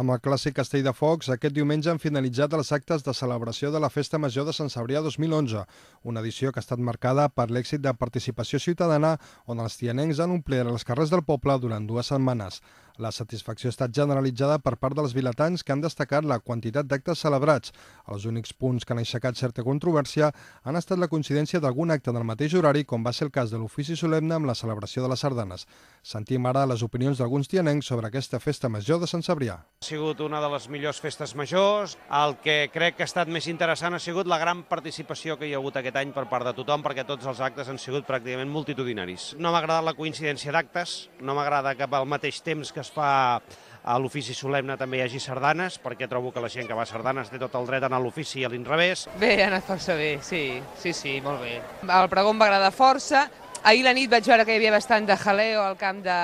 Amb el clàssic Castell de Focs, aquest diumenge han finalitzat els actes de celebració de la Festa Major de Sant Cebrià 2011, una edició que ha estat marcada per l'èxit de participació ciutadana on els tianencs han omplert els carrers del poble durant dues setmanes. La satisfacció ha estat generalitzada per part dels vilatans que han destacat la quantitat d'actes celebrats. Els únics punts que han aixecat certa controvèrsia han estat la coincidència d'algun acte del mateix horari, com va ser el cas de l'ofici solemne amb la celebració de les sardanes. Sentim ara les opinions d'alguns tianencs sobre aquesta festa major de Sant Cebrià. Ha sigut una de les millors festes majors. El que crec que ha estat més interessant ha sigut la gran participació que hi ha hagut aquest any per part de tothom, perquè tots els actes han sigut pràcticament multitudinaris. No m'ha agradat la coincidència d'actes, no m'agrada que al mateix temps que es fa a l'ofici solemne també hi hagi sardanes, perquè trobo que la gent que va a sardanes té tot el dret a anar a l'ofici i a l'inrevés. Bé, ha anat força bé, sí, sí, sí, molt bé. El pregó em va agradar força, Ahir la nit vaig veure que hi havia bastant de jaleo al camp de,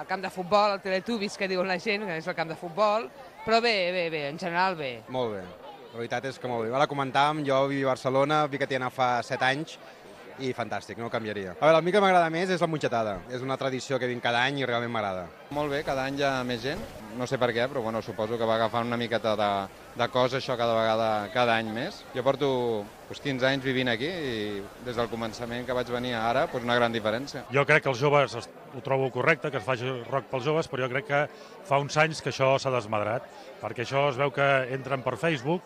al camp de futbol, al Teletubbies, que diuen la gent, que és el camp de futbol, però bé, bé, bé, en general bé. Molt bé, la veritat és que molt bé. Ara comentàvem, jo vivia a Barcelona, vi que t'hi fa 7 anys, i fantàstic, no ho canviaria. A veure, el mi que m'agrada més és la monxetada. És una tradició que vinc cada any i realment m'agrada. Molt bé, cada any hi ha més gent, no sé per què, però bueno, suposo que va agafant una miqueta de, de cosa això cada vegada, cada any més. Jo porto doncs, 15 anys vivint aquí i des del començament que vaig venir ara, doncs una gran diferència. Jo crec que els joves ho trobo correcte, que es faci rock pels joves, però jo crec que fa uns anys que això s'ha desmadrat, perquè això es veu que entren per Facebook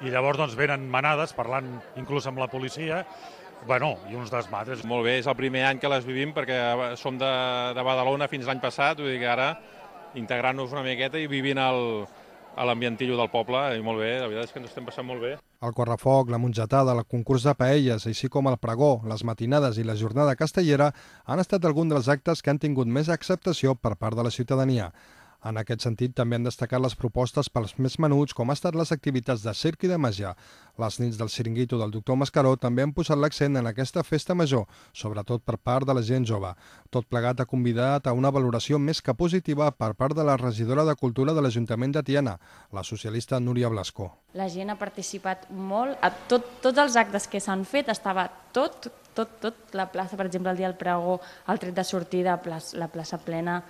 i llavors doncs, venen manades parlant inclús amb la policia bueno, i uns desmadres. Molt bé, és el primer any que les vivim perquè som de, de Badalona fins l'any passat, vull dir que ara integrant-nos una miqueta i vivint el, a l'ambientillo del poble, i molt bé, la veritat és que ens estem passant molt bé. El correfoc, la mongetada, el concurs de paelles, així com el pregó, les matinades i la jornada castellera han estat alguns dels actes que han tingut més acceptació per part de la ciutadania. En aquest sentit, també han destacat les propostes pels més menuts, com ha estat les activitats de circ i de màgia. Les nits del xiringuito del doctor Mascaró també han posat l'accent en aquesta festa major, sobretot per part de la gent jove. Tot plegat ha convidat a una valoració més que positiva per part de la regidora de Cultura de l'Ajuntament de Tiana, la socialista Núria Blasco. La gent ha participat molt, a tot, tots els actes que s'han fet estava tot, tot, tot, la plaça, per exemple, el dia del pregó, el tret de sortida, la plaça plena,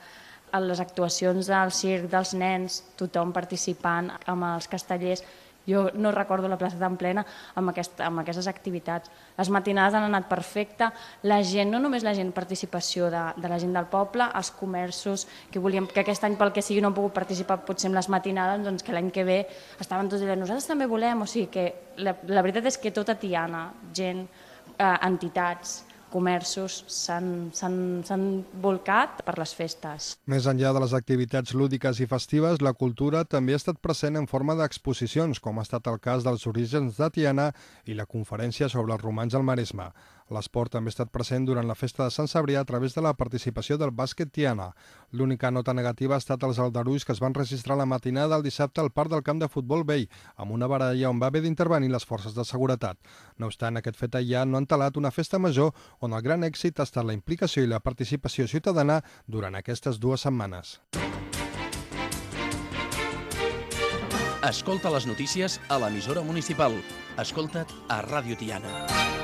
a les actuacions del circ, dels nens, tothom participant amb els castellers. Jo no recordo la plaça tan plena amb, aquest, amb aquestes activitats. Les matinades han anat perfecte, la gent, no només la gent participació de, de la gent del poble, els comerços, que volíem que aquest any pel que sigui no han pogut participar potser en les matinades, doncs que l'any que ve estaven tots dient nosaltres també volem, o sigui que la, la veritat és que tota Tiana, gent, eh, entitats, comerços s'han volcat per les festes. Més enllà de les activitats lúdiques i festives, la cultura també ha estat present en forma d'exposicions, com ha estat el cas dels orígens de Tiana i la conferència sobre els romans al Maresme. L'esport també ha estat present durant la festa de Sant Cebrià a través de la participació del bàsquet Tiana. L'única nota negativa ha estat els aldarulls que es van registrar la matinada del dissabte al parc del camp de futbol vell, amb una baralla on va haver d'intervenir les forces de seguretat. No obstant, aquest fet aïllat no ha entelat una festa major on el gran èxit ha estat la implicació i la participació ciutadana durant aquestes dues setmanes. Escolta les notícies a l'emissora municipal. Escolta't a Ràdio Tiana.